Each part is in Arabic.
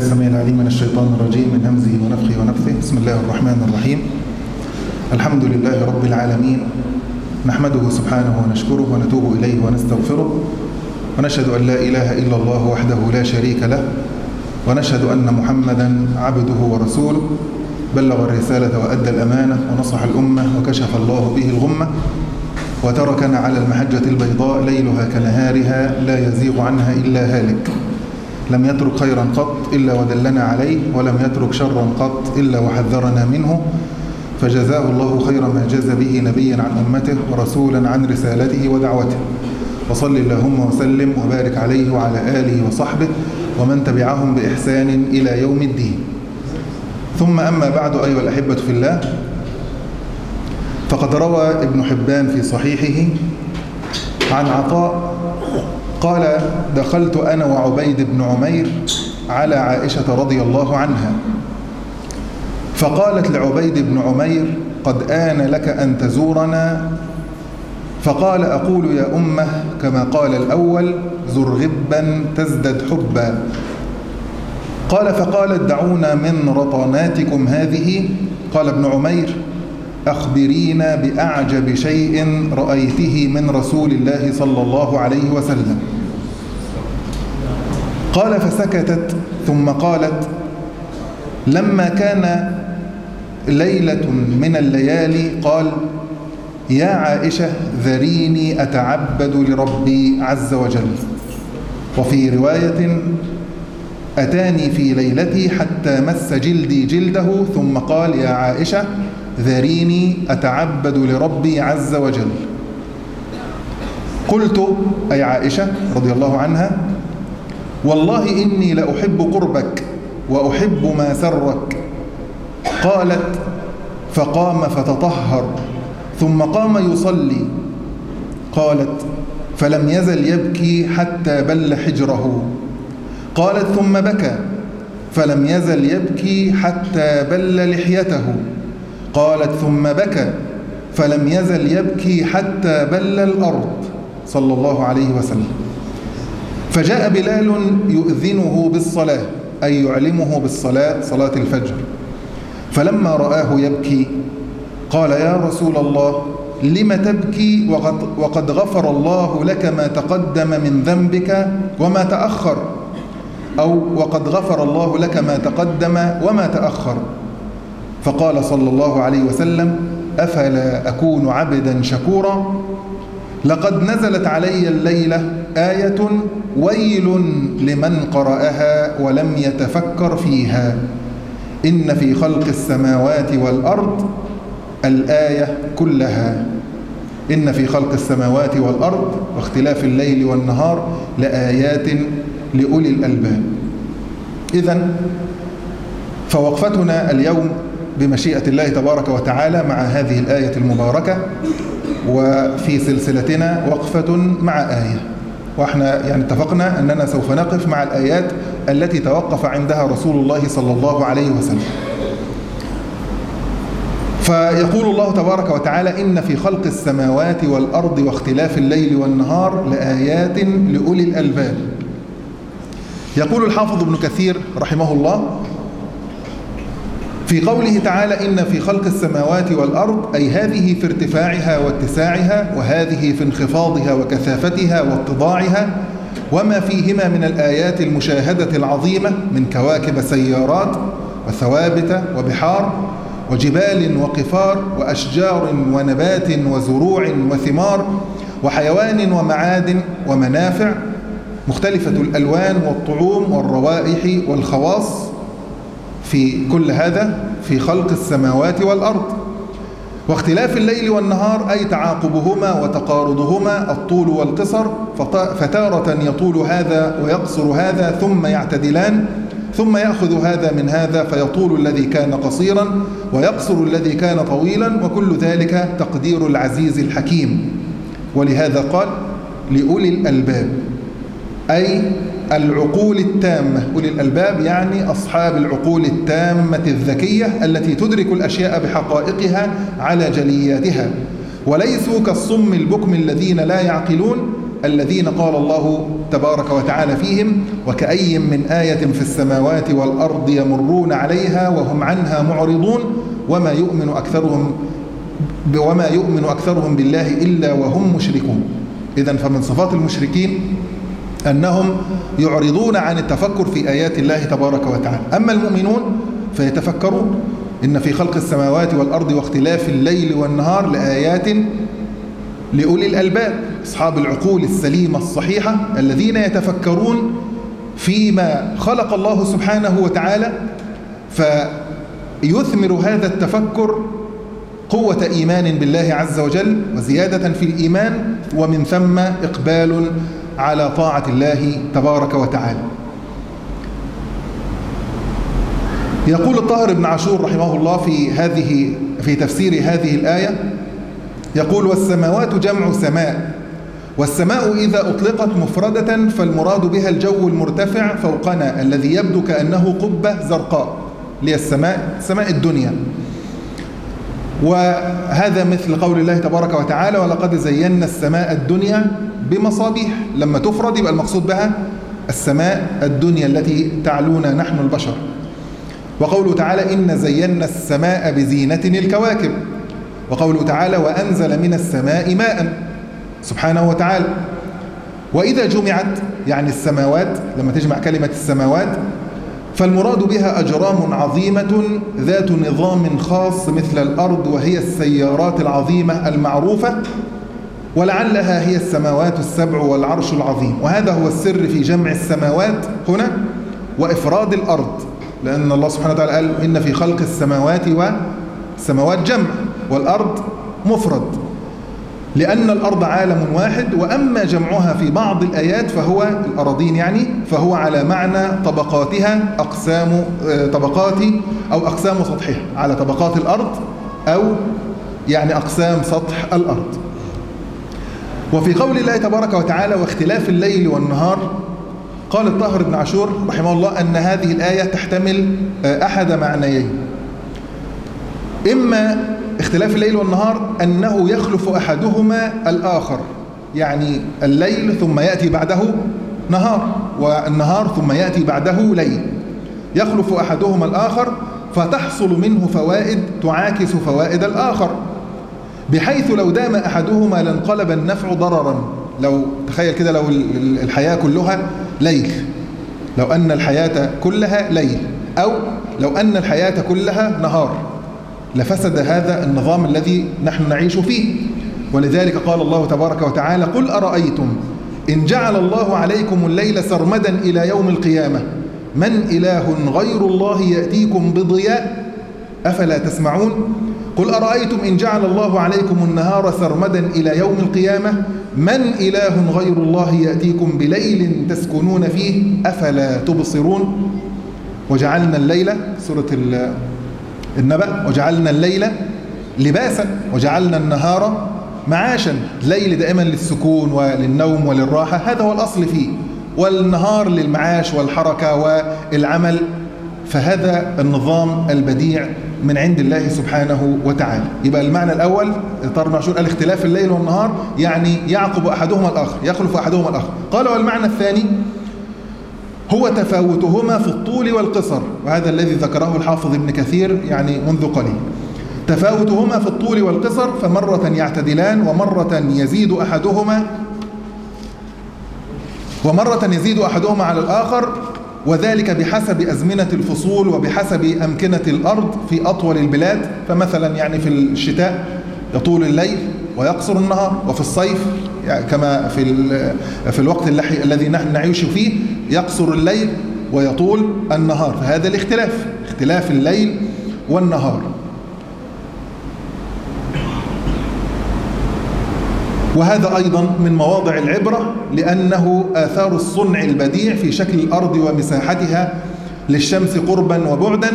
السميع العليم من الشيطان الرجيم من همزه ونفخه ونفثه. بسم الله الرحمن الرحيم. الحمد لله رب العالمين. نحمده سبحانه ونشكره ونتوب إليه ونستغفره. ونشهد أن لا إله إلا الله وحده لا شريك له. ونشهد أن محمدا عبده ورسوله. بلغ الرسالة وأدى الأمانة ونصح الأمة وكشف الله به الغمة. وتركنا على المحجة البيضاء ليلها كنهارها لا يزيغ عنها إلا هالك. لم يترك خيرا قط إلا ودلنا عليه ولم يترك شرا قط إلا وحذرنا منه. فجزاه الله خير ما جاز به نبيا عن أمته ورسولا عن رسالته ودعوته. وصل اللهم وسلم وبارك عليه وعلى آله وصحبه ومن تبعهم بإحسان إلى يوم الدين. ثم أما بعد أيها الأحبة في الله فقد روى ابن حبان في صحيحه عن عطاء قال دخلت أنا وعبيد بن عمير على عائشة رضي الله عنها. فقالت لعبيد بن عمير قد آن لك أن تزورنا؟ فقال أقول يا أمة كما قال الأول زر غبا تزدد حبا. قال فقالت دعونا من رطاناتكم هذه؟ قال ابن عمير أخبرينا بأعجب شيء رأيته من رسول الله صلى الله عليه وسلم. قال فسكتت ثم قالت لما كان ليلة من الليالي قال يا عائشة ذريني أتعبد لربي عز وجل. وفي رواية أتاني في ليلتي حتى مس جلدي جلده ثم قال يا عائشة ذريني أتعبد لربي عز وجل. قلت أي عائشة رضي الله عنها والله إني لأحب قربك وأحب ما سرك. قالت فقام فتطهر ثم قام يصلي. قالت فلم يزل يبكي حتى بل حجره. قالت ثم بكى فلم يزل يبكي حتى بل لحيته. قالت ثم بكى فلم يزل يبكي حتى بل الأرض. صلى الله عليه وسلم. فجاء بلال يؤذنه بالصلاة أي يعلمه بالصلاة صلاة الفجر. فلما رآه يبكي قال يا رسول الله لم تبكي وقد, وقد غفر الله لك ما تقدم من ذنبك وما تأخر؟ أو وقد غفر الله لك ما تقدم وما تأخر؟ فقال صلى الله عليه وسلم أفلا أكون عبدا شكورا؟ لقد نزلت علي الليلة آية ويل لمن قرأها ولم يتفكر فيها. إن في خلق السماوات والأرض الآية كلها. إن في خلق السماوات والأرض واختلاف الليل والنهار لآيات لأولي الألباب. إذا فوقفتنا اليوم بمشيئة الله تبارك وتعالى مع هذه الآية المباركة وفي سلسلتنا وقفة مع آية. وإحنا يعني اتفقنا أننا سوف نقف مع الآيات التي توقف عندها رسول الله صلى الله عليه وسلم. فيقول الله تبارك وتعالى إن في خلق السماوات والأرض واختلاف الليل والنهار لآيات لأولي الألباب. يقول الحافظ ابن كثير رحمه الله في قوله تعالى إن في خلق السماوات والأرض أي هذه في ارتفاعها واتساعها وهذه في انخفاضها وكثافتها واتضاعها وما فيهما من الآيات المشاهدة العظيمة من كواكب سيارات وثوابت وبحار وجبال وقفار وأشجار ونبات وزروع وثمار وحيوان ومعادن ومنافع مختلفة الألوان والطعوم والروائح والخواص. في كل هذا في خلق السماوات والأرض. واختلاف الليل والنهار أي تعاقبهما وتقارضهما الطول والقصر فتارة يطول هذا ويقصر هذا ثم يعتدلان ثم يأخذ هذا من هذا فيطول الذي كان قصيرا ويقصر الذي كان طويلا وكل ذلك تقدير العزيز الحكيم. ولهذا قال لأولي الألباب أي العقول التامة. أولي الألباب يعني أصحاب العقول التامة الذكية التي تدرك الأشياء بحقائقها على جلياتها. وليسوا كالصم البكم الذين لا يعقلون الذين قال الله تبارك وتعالى فيهم وكأي من آية في السماوات والأرض يمرون عليها وهم عنها معرضون وما يؤمن أكثرهم وما يؤمن أكثرهم بالله إلا وهم مشركون. إذا فمن صفات المشركين أنهم يعرضون عن التفكر في آيات الله تبارك وتعالى. أما المؤمنون فيتفكرون إن في خلق السماوات والأرض واختلاف الليل والنهار لآيات لأولي الألباب. أصحاب العقول السليمة الصحيحة الذين يتفكرون فيما خلق الله سبحانه وتعالى فيثمر هذا التفكر قوة إيمان بالله عز وجل وزيادة في الإيمان ومن ثم إقبال على طاعة الله تبارك وتعالى. يقول الطاهر بن عاشور رحمه الله في هذه في تفسير هذه الآية يقول والسماوات جمع سماء والسماء إذا أطلقت مفردة فالمراد بها الجو المرتفع فوقنا الذي يبدو كأنه قبة زرقاء لي السماء سماء الدنيا. وهذا مثل قول الله تبارك وتعالى ولقد زينا السماء الدنيا بمصابيح. لما تفرد يبقى المقصود بها السماء الدنيا التي تعلونا نحن البشر. وقوله تعالى إن زينا السماء بزينة الكواكب. وقوله تعالى وأنزل من السماء ماء. سبحانه وتعالى. وإذا جمعت يعني السماوات لما تجمع كلمة السماوات فالمراد بها أجرام عظيمة ذات نظام خاص مثل الأرض وهي السيارات العظيمة المعروفة ولعلها هي السماوات السبع والعرش العظيم. وهذا هو السر في جمع السماوات هنا وإفراد الأرض لأن الله سبحانه وتعالى قال إن في خلق السماوات والسماوات جمع والأرض مفرد. لأن الأرض عالم واحد وأما جمعها في بعض الآيات فهو الأراضين يعني فهو على معنى طبقاتها أقسام طبقات أو أقسام سطحها على طبقات الأرض أو يعني أقسام سطح الأرض. وفي قول الله تبارك وتعالى واختلاف الليل والنهار قال الطاهر بن عاشور رحمه الله أن هذه الآية تحتمل أحد معنيين. إما اختلاف الليل والنهار أنه يخلف أحدهما الآخر يعني الليل ثم يأتي بعده نهار والنهار ثم يأتي بعده ليل. يخلف أحدهما الآخر فتحصل منه فوائد تعاكس فوائد الآخر. بحيث لو دام أحدهما لانقلب النفع ضررا لو تخيل كده لو الحياة كلها ليل. لو أن الحياة كلها ليل أو لو أن الحياة كلها نهار. لفسد هذا النظام الذي نحن نعيش فيه. ولذلك قال الله تبارك وتعالى قل أرأيتم إن جعل الله عليكم الليل سرمدا إلى يوم القيامة من إله غير الله يأتيكم بضياء؟ أفلا تسمعون؟ قل أرأيتم إن جعل الله عليكم النهار سرمدا إلى يوم القيامة من إله غير الله يأتيكم بليل تسكنون فيه؟ أفلا تبصرون؟ وجعلنا الليل سورة النبأ وجعلنا الليل لباسا وجعلنا النهار معاشا. الليل دائما للسكون وللنوم وللراحة هذا هو الأصل فيه. والنهار للمعاش والحركة والعمل فهذا النظام البديع من عند الله سبحانه وتعالى. يبقى المعنى الأول طار معشور قال اختلاف الليل والنهار يعني يعقب أحدهما الآخر يخلف أحدهما الآخر. قال والمعنى الثاني هو تفاوتهما في الطول والقصر وهذا الذي ذكره الحافظ ابن كثير يعني منذ قليل. تفاوتهما في الطول والقصر فمرة يعتدلان ومرة يزيد أحدهما ومرة يزيد أحدهما على الآخر وذلك بحسب أزمنة الفصول وبحسب أمكنة الأرض في أطول البلاد. فمثلا يعني في الشتاء يطول الليل ويقصر النهار وفي الصيف يعني كما في في الوقت الذي نحن نعيش فيه يقصر الليل ويطول النهار. فهذا الاختلاف اختلاف الليل والنهار. وهذا أيضا من مواضع العبرة لأنه آثار الصنع البديع في شكل الأرض ومساحتها للشمس قربا وبعدا.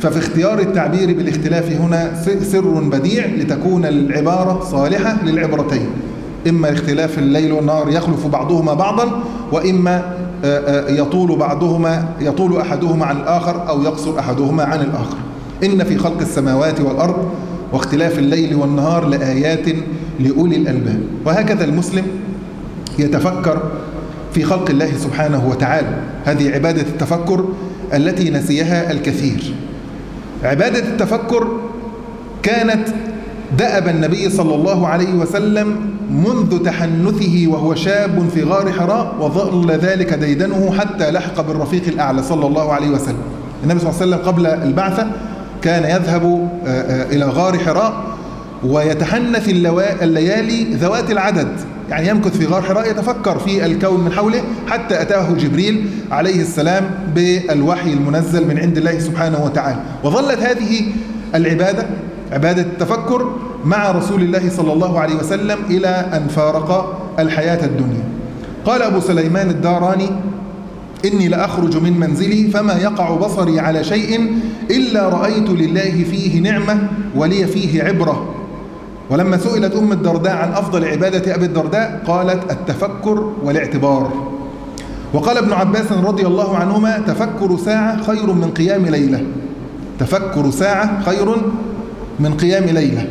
ففي اختيار التعبير بالاختلاف هنا سر بديع لتكون العبارة صالحة للعبرتين. إما اختلاف الليل والنهار يخلف بعضهما بعضا وإما يطول بعضهما يطول أحدهما عن الآخر أو يقصر أحدهما عن الآخر. إن في خلق السماوات والأرض واختلاف الليل والنهار لآيات لأولي الألباب. وهكذا المسلم يتفكر في خلق الله سبحانه وتعالى. هذه عبادة التفكر التي نسيها الكثير. عبادة التفكر كانت دأب النبي صلى الله عليه وسلم منذ تحنثه وهو شاب في غار حراء وظل ذلك ديدنه حتى لحق بالرفيق الأعلى صلى الله عليه وسلم. النبي صلى الله عليه وسلم قبل البعثة كان يذهب إلى غار حراء ويتحنث الليالي ذوات العدد. يعني يمكث في غار حراء يتفكر في الكون من حوله حتى أتاه جبريل عليه السلام بالوحي المنزل من عند الله سبحانه وتعالى. وظلت هذه العبادة عبادة التفكر مع رسول الله صلى الله عليه وسلم إلى أن فارق الحياة الدنيا. قال أبو سليمان الداراني إني لأخرج من منزلي فما يقع بصري على شيء إلا رأيت لله فيه نعمة ولي فيه عبرة. ولما سئلت أم الدرداء عن أفضل عبادة أبي الدرداء قالت التفكر والاعتبار. وقال ابن عباس رضي الله عنهما تفكر ساعة خير من قيام ليلة. تفكر ساعة خير من قيام ليلة.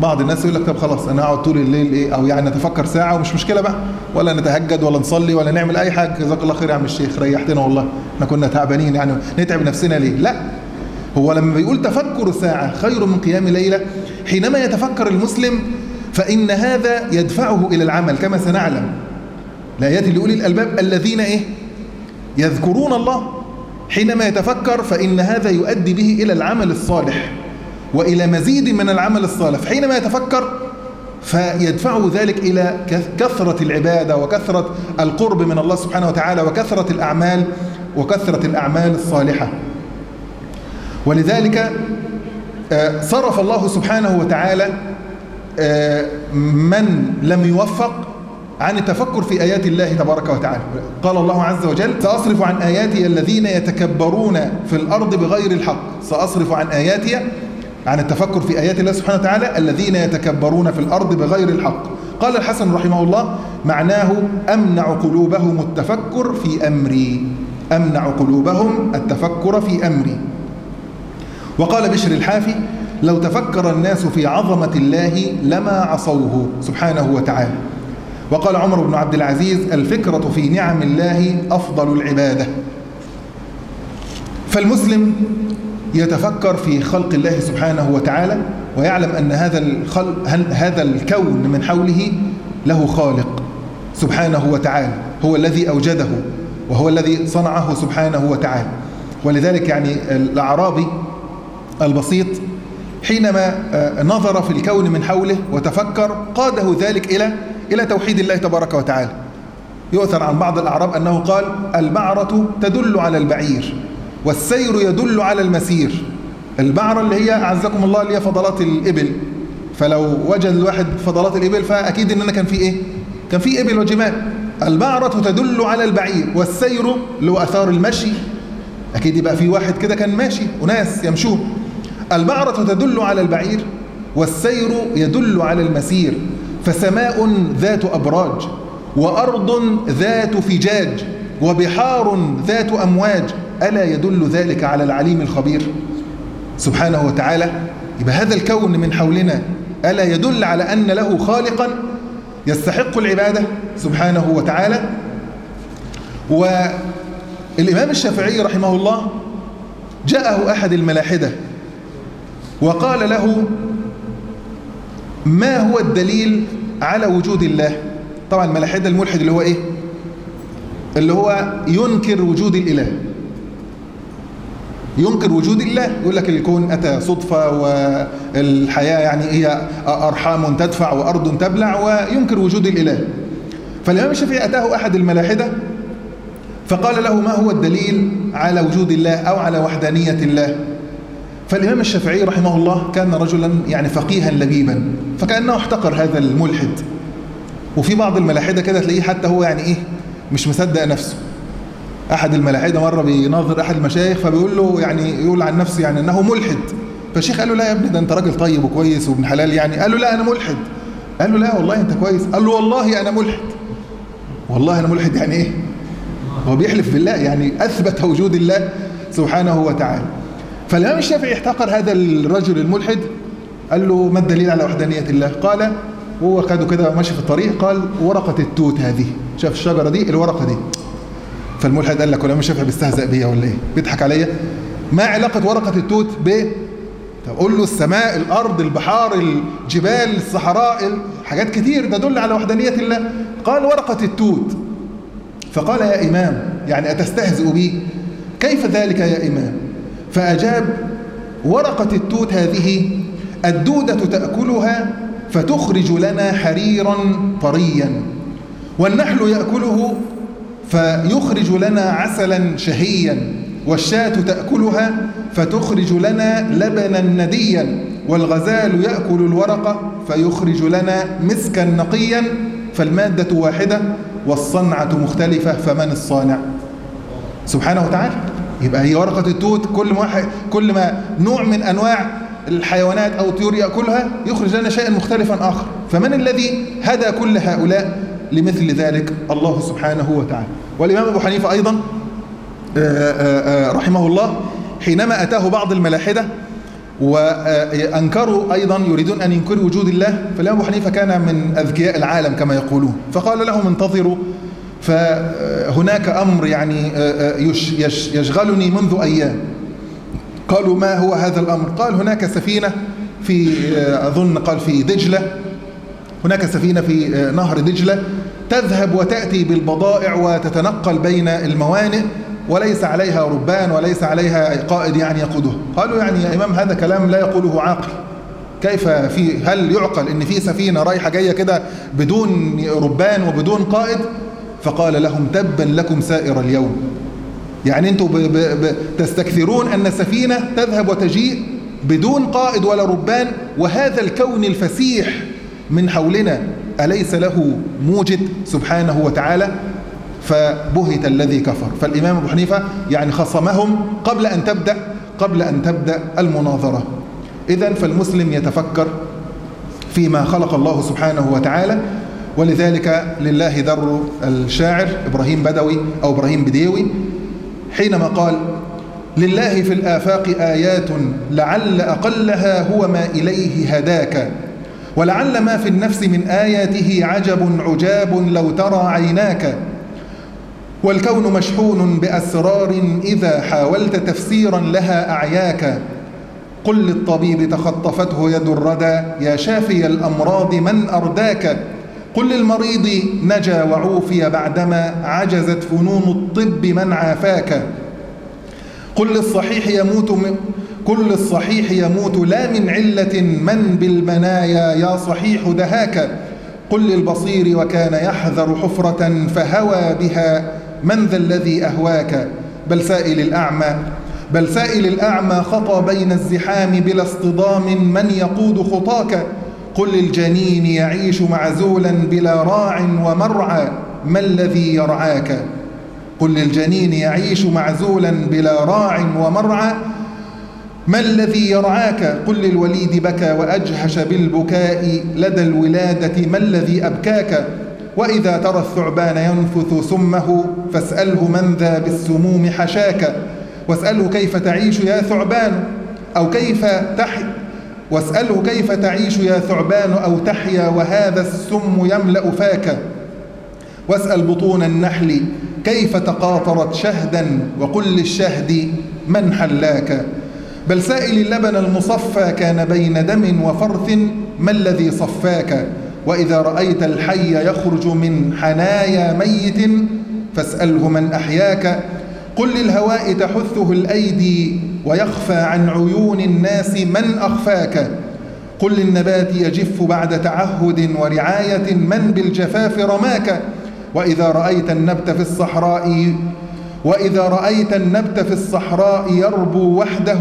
بعض الناس يقول لك طب خلاص أنا اقعد طول الليل إيه؟ أو يعني نتفكر ساعة ومش مشكلة بقى. ولا نتهجد ولا نصلي ولا نعمل أي حاجة. جزاك الله خير يا عم الشيخ ريحتنا والله. إحنا كنا تعبانين يعني نتعب نفسنا ليه؟ لا. هو لما بيقول تفكر ساعة خير من قيام ليلة حينما يتفكر المسلم فإن هذا يدفعه إلى العمل. كما سنعلم الايات لأولي الألباب الذين إيه؟ يذكرون الله. حينما يتفكر فإن هذا يؤدي به إلى العمل الصالح. وإلى مزيد من العمل الصالح. حينما يتفكر فيدفعه ذلك إلى كثرة العبادة وكثرة القرب من الله سبحانه وتعالى وكثرة الأعمال وكثرة الأعمال الصالحة. ولذلك صرف الله سبحانه وتعالى من لم يوفق عن التفكر في آيات الله تبارك وتعالى. قال الله عز وجل سأصرف عن آياتي الذين يتكبرون في الأرض بغير الحق. سأصرف عن آياتي عن التفكر في آيات الله سبحانه وتعالى الذين يتكبرون في الأرض بغير الحق. قال الحسن رحمه الله معناه أمنع قلوبهم التفكر في أمري. أمنع قلوبهم التفكر في أمري. وقال بشر الحافي لو تفكر الناس في عظمة الله لما عصوه سبحانه وتعالى. وقال عمر بن عبد العزيز الفكرة في نعم الله أفضل العبادة. فالمسلم يتفكر في خلق الله سبحانه وتعالى ويعلم أن هذا الخلق هذا الكون من حوله له خالق سبحانه وتعالى هو الذي أوجده وهو الذي صنعه سبحانه وتعالى. ولذلك يعني الأعرابي البسيط حينما نظر في الكون من حوله وتفكر قاده ذلك إلى إلى توحيد الله تبارك وتعالى. يؤثر عن بعض الأعراب أنه قال البعرة تدل على البعير. والسير يدل على المسير. البعرة اللي هي أعزكم الله اللي هي فضلات الإبل. فلو وجد الواحد فضلات الإبل فأكيد إننا كان في إيه؟ كان في إبل وجمال. البعرة تدل على البعير والسير هو أثار المشي. أكيد يبقى في واحد كده كان ماشي وناس يمشون. البعرة تدل على البعير والسير يدل على المسير. فسماء ذات أبراج وأرض ذات فجاج وبحار ذات أمواج. ألا يدل ذلك على العليم الخبير؟ سبحانه وتعالى. يبقى هذا الكون من حولنا ألا يدل على أن له خالقا يستحق العبادة؟ سبحانه وتعالى. والإمام الشافعي رحمه الله جاءه أحد الملاحدة وقال له ما هو الدليل على وجود الله؟ طبعا الملاحدة الملحد اللي هو إيه؟ اللي هو ينكر وجود الإله. ينكر وجود الله. يقول لك الكون أتى صدفة والحياة يعني هي أرحام تدفع وأرض تبلع وينكر وجود الإله. فالإمام الشافعي أتاه أحد الملاحدة فقال له ما هو الدليل على وجود الله أو على وحدانية الله؟ فالإمام الشافعي رحمه الله كان رجلا يعني فقيها لبيبا فكأنه احتقر هذا الملحد. وفي بعض الملاحدة كده تلاقيه حتى هو يعني إيه مش مصدق نفسه. أحد الملاحدة مرة بيناظر أحد المشايخ فبيقول له يعني يقول عن نفسه يعني أنه ملحد. فالشيخ قال له لا يا ابني ده أنت راجل طيب وكويس وابن حلال يعني. قال له لا أنا ملحد. قال له لا والله أنت كويس. قال له والله أنا ملحد. والله أنا ملحد يعني إيه؟ هو بيحلف بالله يعني أثبت وجود الله سبحانه وتعالى. فالإمام الشافعي احتقر هذا الرجل الملحد قال له ما الدليل على وحدانية الله؟ قال وهو خده كده ماشي في الطريق قال ورقة التوت هذه. شاف الشجرة دي؟ الورقة دي. فالملحد قال لك ولا مش شافها بيستهزأ بيا ولا إيه؟ بيضحك عليا. ما علاقة ورقة التوت ب؟ طب قول له السماء الأرض البحار الجبال الصحراء حاجات كتير. تدل على وحدانية الله. قال ورقة التوت. فقال يا إمام يعني أتستهزئ بي؟ كيف ذلك يا إمام؟ فأجاب ورقة التوت هذه الدودة تأكلها فتخرج لنا حريرا طريا. والنحل يأكله فيخرج لنا عسلا شهيا والشاة تأكلها فتخرج لنا لبنا نديا والغزال يأكل الورقة فيخرج لنا مسكا نقيا. فالمادة واحدة والصنعة مختلفة فمن الصانع؟ سبحانه وتعالى. يبقى هي ورقة التوت كل ما, كل ما نوع من أنواع الحيوانات أو الطيور يأكلها يخرج لنا شيئا مختلفا آخر. فمن الذي هدى كل هؤلاء؟ لمثل ذلك الله سبحانه وتعالى. والإمام أبو حنيفة أيضا رحمه الله حينما أتاه بعض الملاحدة وأنكروا أيضا يريدون أن ينكروا وجود الله فالإمام أبو حنيفة كان من أذكياء العالم كما يقولون. فقال لهم انتظروا فهناك أمر يعني يشغلني منذ أيام. قالوا ما هو هذا الأمر؟ قال هناك سفينة في أظن قال في دجلة. هناك سفينة في نهر دجلة. تذهب وتأتي بالبضائع وتتنقل بين الموانئ وليس عليها ربان وليس عليها قائد يعني يقودها قالوا يعني يا إمام هذا كلام لا يقوله عاقل. كيف في هل يعقل إن في سفينة رايحة جاية كده بدون ربان وبدون قائد؟ فقال لهم تبا لكم سائر اليوم. يعني أنتم تستكثرون أن السفينة تذهب وتجيء بدون قائد ولا ربان وهذا الكون الفسيح من حولنا. أليس له موجد سبحانه وتعالى؟ فبهت الذي كفر. فالإمام أبو حنيفة يعني خصمهم قبل أن تبدأ قبل أن تبدأ المناظرة. إذا فالمسلم يتفكر فيما خلق الله سبحانه وتعالى ولذلك لله در الشاعر إبراهيم بدوي أو إبراهيم بديوي حينما قال لله في الآفاق آيات لعل أقلها هو ما إليه هداك ولعل ما في النفس من آياته عجب عجاب لو ترى عيناك. والكون مشحون بأسرار إذا حاولت تفسيرا لها أعياك. قل للطبيب تخطفته يد الردى يا شافي الأمراض من أرداك؟ قل للمريض نجا وعوفي بعدما عجزت فنون الطب من عافاك. قل للصحيح يموت من كل الصحيح يموت لا من علة من بالمنايا يا صحيح دهاك. قل للبصير وكان يحذر حفرة فهوى بها من ذا الذي أهواك. بل سائل الأعمى بل سائل الأعمى خطى بين الزحام بلا اصطدام من يقود خطاك. قل للجنين يعيش معزولا بلا راع ومرعى ما الذي يرعاك؟ قل للجنين يعيش معزولا بلا راع ومرعى ما الذي يرعاك؟ قل للوليد بكى وأجهش بالبكاء لدى الولادة ما الذي أبكاك؟ وإذا ترى الثعبان ينفث سمه فاسأله من ذا بالسموم حشاك. واسأله كيف تعيش يا ثعبان أو كيف تحي واسأله كيف تعيش يا ثعبان أو تحيا وهذا السم يملأ فاك. واسأل بطون النحل كيف تقاطرت شهدا وقل للشهد من حلاك. بل سائل اللبن المصفى كان بين دم وفرث ما الذي صفاك؟ وإذا رأيت الحي يخرج من حنايا ميت فاسأله من أحياك. قل للهواء تحثه الأيدي ويخفى عن عيون الناس من أخفاك. قل للنبات يجف بعد تعهد ورعاية من بالجفاف رماك. وإذا رأيت النبت في الصحراء وإذا رأيت النبت في الصحراء يربو وحده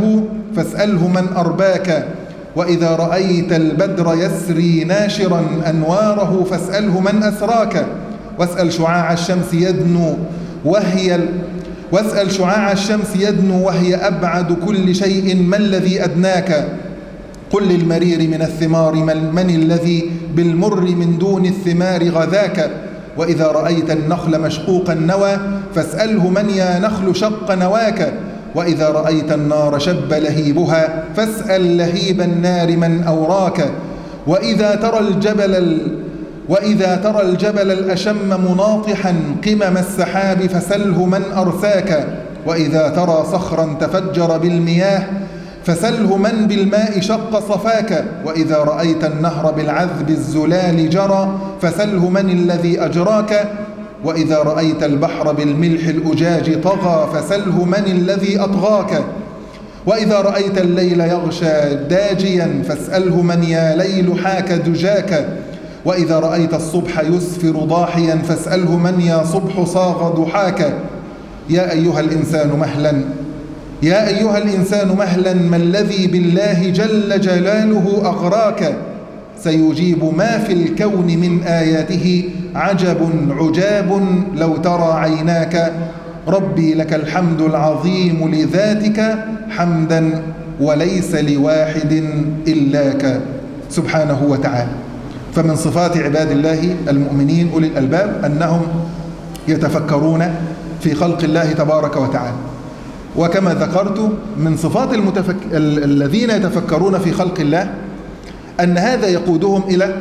فاسأله من أرباك. وإذا رأيت البدر يسري ناشرا أنواره فاسأله من أسراك. واسأل شعاع الشمس يدنو وهي واسأل شعاع الشمس يدنو وهي أبعد كل شيء ما الذي أدناك. قل للمرير من الثمار من الذي بالمر من دون الثمار غذاك. وإذا رأيت النخل مشقوق النوى فاسأله من يا نخل شق نواك. وإذا رأيت النار شب لهيبها فاسأل لهيب النار من أوراك. وإذا ترى الجبل ال... وإذا ترى الجبل الأشم مناطحا قمم السحاب فسله من أرساك. وإذا ترى صخرا تفجر بالمياه فسله من بالماء شق صفاك وإذا رأيت النهر بالعذب الزلال جرى فسله من الذي أجراك؟ وإذا رأيت البحر بالملح الأجاج طغى فسله من الذي أطغاك؟ وإذا رأيت الليل يغشى داجيا فاسأله من يا ليل حاك دجاك؟ وإذا رأيت الصبح يسفر ضاحيا فاسأله من يا صبح صاغ ضحاك؟ يا أيها الإنسان مهلا يا أيها الإنسان مهلا ما الذي بالله جل جلاله أغراك؟ سيجيب ما في الكون من آياته. عجب عجاب لو ترى عيناك. ربي لك الحمد العظيم لذاتك حمدا وليس لواحد إلاك سبحانه وتعالى. فمن صفات عباد الله المؤمنين أولي الألباب أنهم يتفكرون في خلق الله تبارك وتعالى. وكما ذكرت من صفات المتفك... الذين يتفكرون في خلق الله أن هذا يقودهم إلى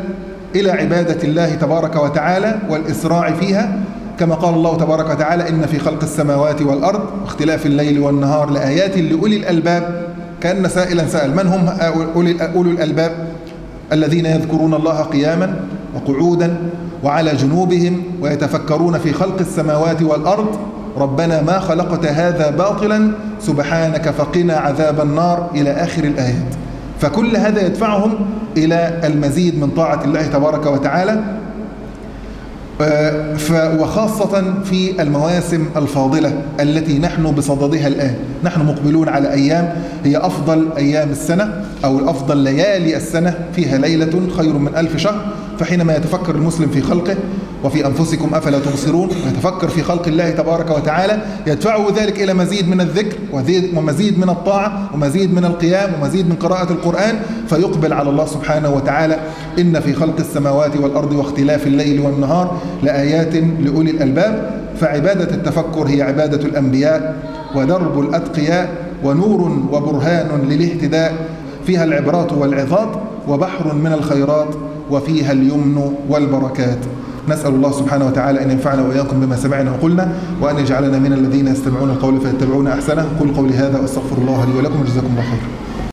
إلى عبادة الله تبارك وتعالى والإسراع فيها. كما قال الله تبارك وتعالى إن في خلق السماوات والأرض واختلاف الليل والنهار لآيات لأولي الألباب. كأن سائلا سأل من هم أولي الألباب؟ الذين يذكرون الله قياما وقعودا وعلى جنوبهم ويتفكرون في خلق السماوات والأرض ربنا ما خلقت هذا باطلا سبحانك فقنا عذاب النار إلى آخر الآيات. فكل هذا يدفعهم إلى المزيد من طاعة الله تبارك وتعالى. وخاصة في المواسم الفاضلة التي نحن بصددها الآن. نحن مقبلون على أيام هي أفضل أيام السنة أو أفضل ليالي السنة فيها ليلة خير من ألف شهر. فحينما يتفكر المسلم في خلقه وفي أنفسكم أفلا تبصرون ويتفكر في خلق الله تبارك وتعالى يدفعه ذلك إلى مزيد من الذكر ومزيد من الطاعة ومزيد من القيام ومزيد من قراءة القرآن فيقبل على الله سبحانه وتعالى إن في خلق السماوات والأرض واختلاف الليل والنهار لآيات لأولي الألباب. فعبادة التفكر هي عبادة الأنبياء ودرب الأتقياء ونور وبرهان للاهتداء. فيها العبرات والعظات وبحر من الخيرات. وفيها اليمن والبركات. نسأل الله سبحانه وتعالى أن ينفعنا وإياكم بما سمعنا وقلنا وأن يجعلنا من الذين يستمعون القول فيتبعون أحسنه. قل قولي هذا وأستغفر الله لي ولكم وجزاكم الله خير